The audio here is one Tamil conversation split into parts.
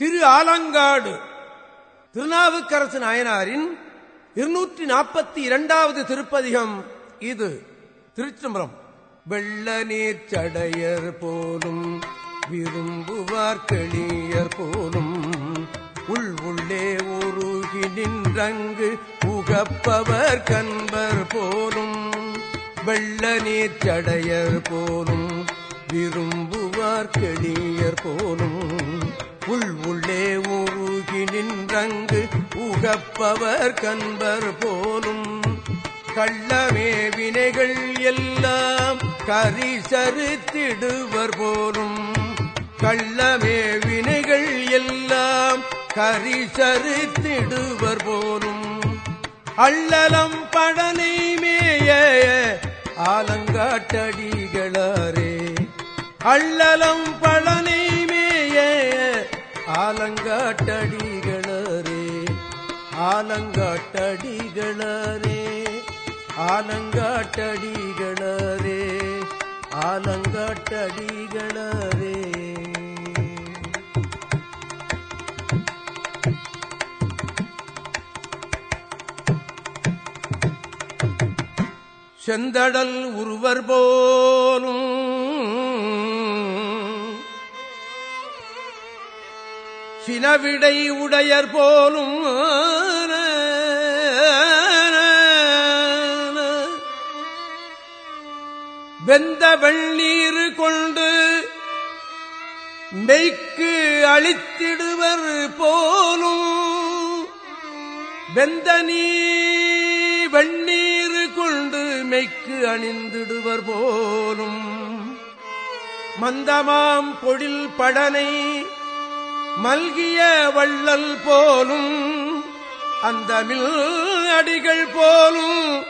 திரு ஆலங்காடு திருநாவுக்கரசு நாயனாரின் இருநூற்றி நாற்பத்தி இரண்டாவது திருப்பதிகம் இது. திருச்சிதம்பரம் வெள்ள நீர் சடையர் போலும் விரும்புவார் கெளியர் போலும் உள் உள்ளே உருகி நின்றங்கு புகப்பவர் கண்பர் போலும் வெள்ள நீர் சடையர் போலும் விரும்புவார் கெளியர் போலும் உள் உள்ளே உருகி நின்றங்கு உகப்பவர் கண்பர் போலும். கள்ளமே வினைகள் எல்லாம் கரிசறுத்திடுவர் போலும். கள்ளமே வினைகள் எல்லாம் கரிசறுத்திடுவர் போலும். அள்ளலம் படனை மேய ஆலங்காட்டடிகளாரே. அள்ளலம் பழனை ஆலங்காட்டடிகளரே ஆலங்காட்டடிகளரே ஆலங்காட்டடிகளரே ஆலங்காட்டடிகளரே. செந்தடல் உருவர் போலும் சினவிடை உடையர் போலும் வெந்த வெள்ளீர் கொண்டு மெய்க்கு அழித்திடுவர் போலும். வெந்த நீ வெண்ணீர் கொண்டு மெய்க்கு அணிந்திடுவர் போலும். மந்தமாம் பொழில் படனை மல்கிய வள்ளல் போலும் அந்த மில் அடிகள் போலும்.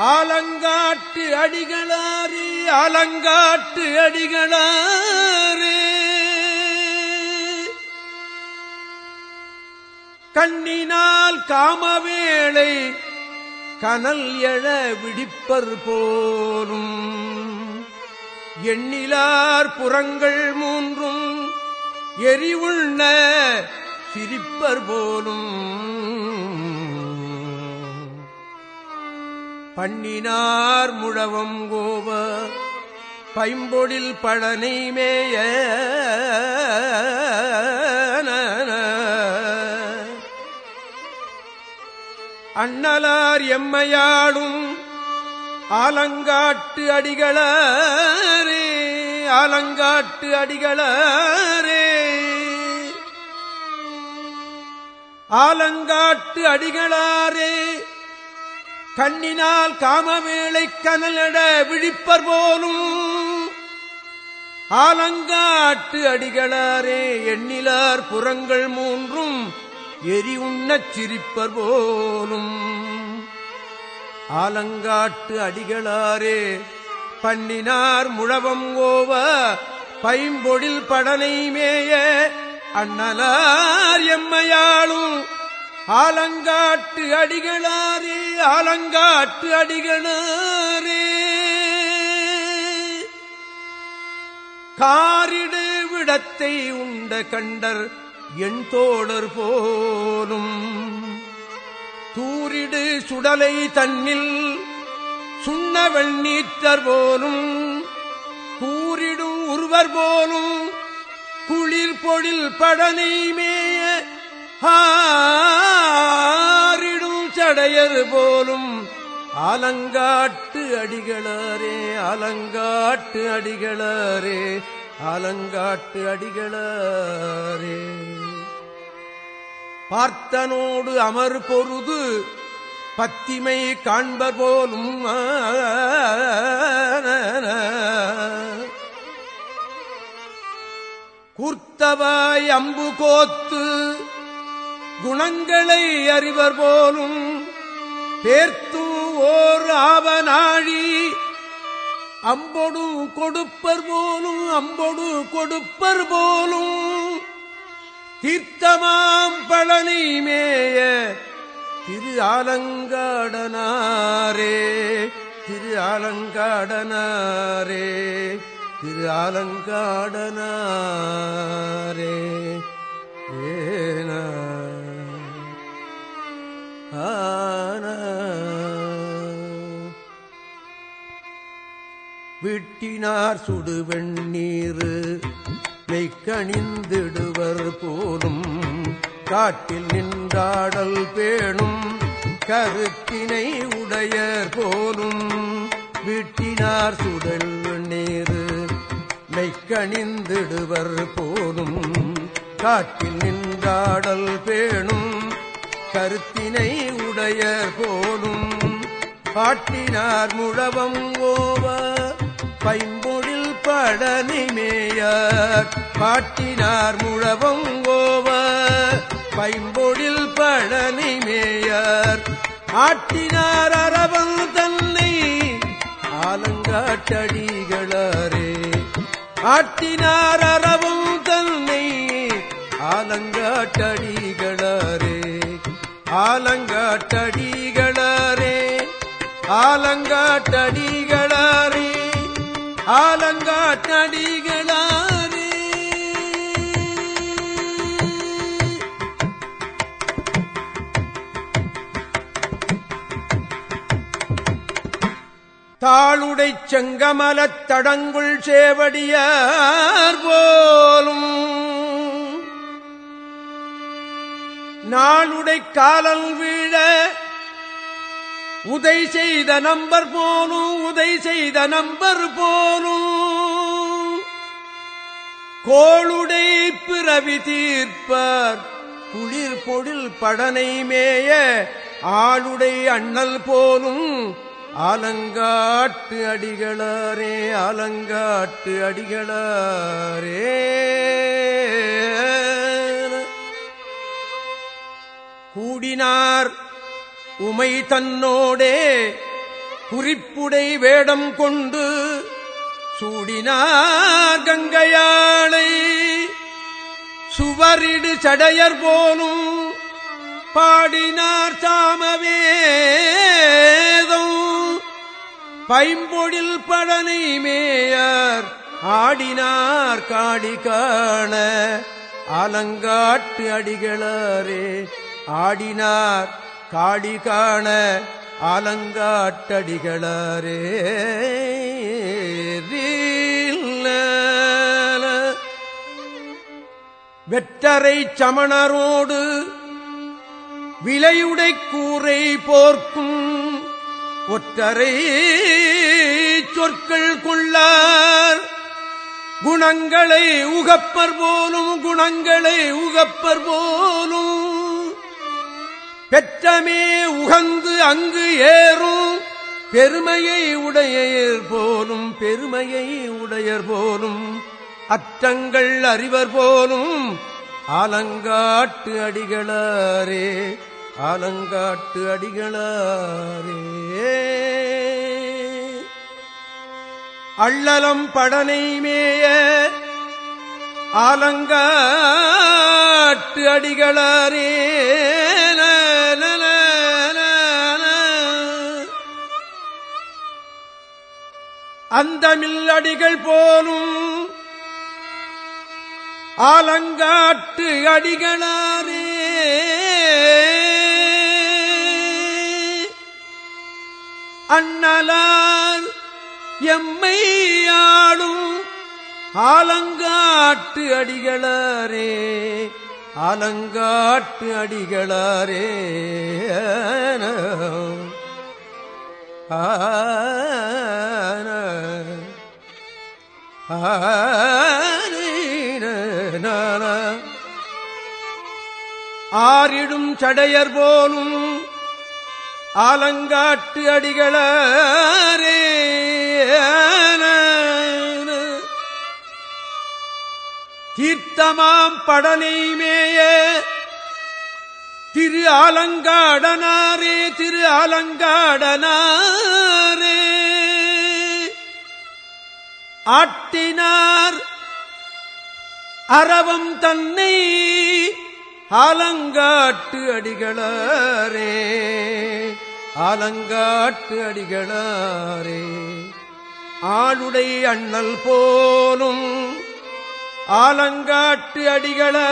ஆலங்காட்டு அடிகளாரே ஆலங்காட்டு அடிகளாரே. கண்ணினால் காமவேளை கனல் எழ விடிப்பர் போலும். எண்ணிலார் புறங்கள் மூன்றும் எரிவுள்ள சிரிப்பர் போலும். பண்ணினார் முழவம் கோவ பைம்பொடில் பழனை மேய. அண்ணலார் எம்மையாளும் ஆலங்காட்டு அடிகளே அலங்காட்டு அடிகளரே. ஆலங்காட்டு அடிகளாரே. கண்ணினால் காமவேளை கனலட விழிப்பர் போலும். ஆலங்காட்டு அடிகளாரே எண்ணிலார் புறங்கள் மூன்றும் எரி உண்ணச் சிரிப்பர் போலும். ஆலங்காட்டு அடிகளாரே. பண்ணினார் முழவம் ஓவ பைம்பொழில் படனை மேய அண்ணலார் எம்மையாளும் ஆலங்காட்டு அடிகளாரே ஆலங்காட்டு அடிகளாரே. காரிடு விடத்தை உண்ட கண்டர் என் தோழர் போலும் தூரிடு சுடலை தன்னில் சுண்ண வெண்ணீற்றர் போலும் கூறிடும் உருவர் போலும் குளிர் பொழில் படனை மேய ஆரிடும் சடையர் போலும். அலங்காட்டு அடிகளரே அலங்காட்டு அடிகளரே அலங்காட்டு அடிகளரே. பார்த்தனோடு அமர் பொருது பத்திமை காண்பர் போலும் கூர்த்தவாய் அம்பு கோத்து குணங்களை அறிவர் போலும் பேர்த்து ஓர் ஆவனாழி அம்பொடு கொடுப்பர் போலும் அம்பொடு கொடுப்பர் போலும் தீர்த்தமாம் பழனி மேய திரு ஆலங்காடனாரே திரு ஆலங்காடனாரே திரு ஆலங்காடனாரே. ஏன ஆன. விட்டினார் சுடு வெண்ணீர் மெய்க்கணிந்திடுவர் போலும் காட்டில் நின்றாடல் பேணும் கருத்தினை உடையர் போலும். வீட்டினார் சுடல் நீர் மெய்க்கணிந்திடுவர் போலும். காட்டில் நின்றாடல் பேணும் கருத்தினை உடையர் போலும். பாட்டினார் முழவம் ஓவ பைம்பொழில் படனிமேயார். பாட்டினார் முழவம் ஓவ பைம்பொழில் பழனி மேயர். ஆட்டினார் அரவம் தன்னை ஆலங்காட்டடிகளாரே. ஆட்டினார் அரவம் தன்னை ஆலங்காட்டடிகளாரே. ஆலங்காட்டடிகளாரே ஆலங்காட்டடிகளாரே. ஆலங்காட்டடிகள் தாளுடை செங்கமலத் தடங்குள் சேவடியார் போலும். நாளுடை காலல் வீழ உதை செய்த நம்பர் போலும் உதை செய்த நம்பர் போலும். கோளுடை பிறவி தீர்ப்பார் குளிர் பொழில் படனை மேய ஆளுடை அண்ணல் போலும். ஆலங்காட்டு அடிகளாரே ஆலங்காட்டு அடிகளாரே. கூடினார் உமை தன்னோடே குறிப்புடை வேடம் கொண்டு சூடினார் கங்கையாளை சுவரிடு சடையர் போலும் பாடினார் சாமவே பைம்பொழில் பழனை மேயர் ஆடினார் காடி காண. அலங்காட்டு அடிகளாரே ஆடினார் காடி காண. அலங்காட்டடிகளாரே வெற்றரை சமணரோடு விலையுடை கூரை போர்க்கும் ஒற்றரை சொற்கள் கொள்ளார். குணங்களை உகப்பர் போலும் குணங்களை உகப்பர் போலும். பெற்றமே உகந்து அங்கு ஏறும். பெருமையை உடையர் போலும் பெருமையை உடையர் போலும். அற்றங்கள் அறிவர் போலும் ஆலங்காட்டு அடிகளாரே. ஆலங்காட்டு அடிகளாரே. அள்ளலம் படனை மேய ஆலங்காட்டு அடிகளாரே. அந்த மில்லடிகள் போலும் ஆலங்காட்டு அடிகளாரே. அண்ணலார் எம்மை ஆளும் ஆலங்காட்டு அடிகளாரே ஆலங்காட்டு அடிகளாரே. ஆன ஆரிடும் சடையர் போலும் ஆலங்காட்டு அடிகளே தீர்த்தமாம் படனை மேய திரு ஆலங்காடனாரே திரு ஆலங்காடனாரே. ஆட்டினார் அறவம் தன்னை ஆலங்காட்டு அடிகளே ஆலங்காட்டு அடிகளே ஆளுடை அண்ணல் போலும் ஆலங்காட்டு அடிகளே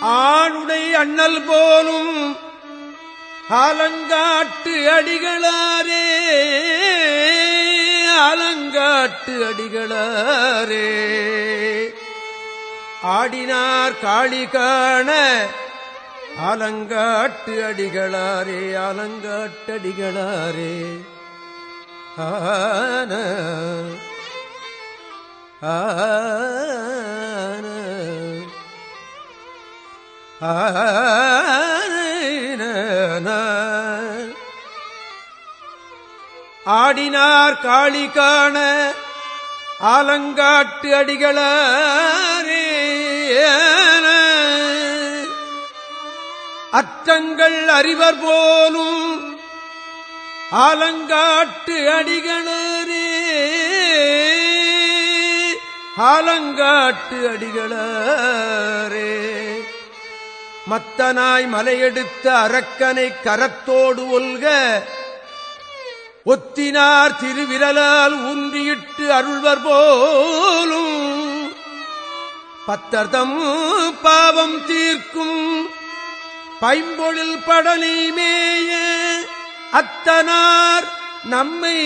ஆளுடை அண்ணல் போலும் ஆலங்காட்டு அடிகளாரே ஆலங்காட்டு அடிகளாரே. ஆடினார் காளி காண. ஆலங்காட்டு அடிகளாரே ஆலங்காட்டடிகளாரே ஆன ஆன. ஆடினார் காளி காண. ஆலங்காட்டு அடிகளார். அற்றங்கள் அறிவர் போலும் ஆலங்காட்டு அடிகளரே ஆலங்காட்டு அடிகளரே மத்தனாய் மலையெடுத்த அரக்கனை கரத்தோடு ஒல்க. ஒத்தினார் திருவிரலால் ஊன்றியிட்டு அருள்வர் போலும் பத்தர்தம் பாவம் தீர்க்கும். பைம்பொழில் படலை அத்தனார் நம்மை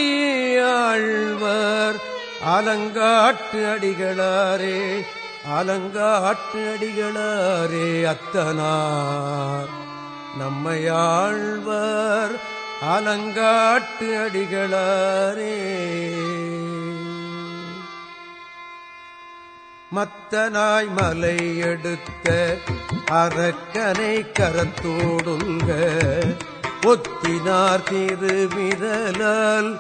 ஆழ்வர். அலங்காட்டு அடிகளாரே அலங்காட்டு அடிகளாரே அத்தனார். நம்மை ஆழ்வர் அலங்காட்டு அடிகளாரே. மத்தனாய் மலை எடுத்த அரக்கனை கரத்தோடுங்க. ஒத்தினார் திருவிரலால்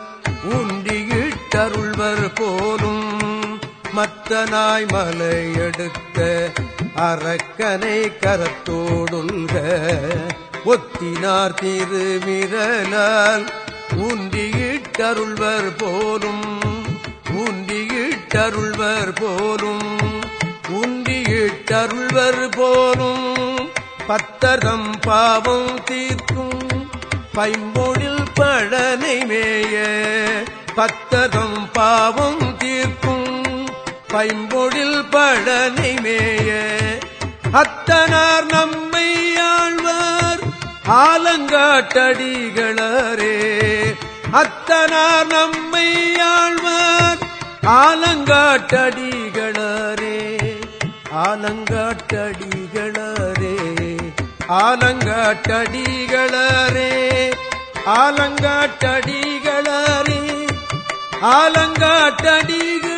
உண்டியிட்டருள்வர் போலும் மத்தனாய் மலை எடுத்த அரக்கனை கரத்தோடுங்க. ஒத்தினார் திருவிரலால் உண்டியிட்டருள்வர் போலும் உண்டியிட்டருள்வர் போலும் உண்டியிட்டருள்வர் போலும் பத்தரம் பாவம் தீர்க்கும் பைம்பொழில் பழனை மேய பத்தரம் பாவம் தீர்க்கும் பைம்பொழில் பழனை மேய. அத்தனார் நம்மை ஆழ்வார் ஆலங்காட்டடிகளரே. அத்தனார் நம்மை ஆழ்வார் ஆலங்காட்டடிகளரே. ஆலங்காட்டடிகளரே ஆலங்காட்டடிகளரே ஆலங்காட்டடிகளரே ஆலங்காட்டடிகளே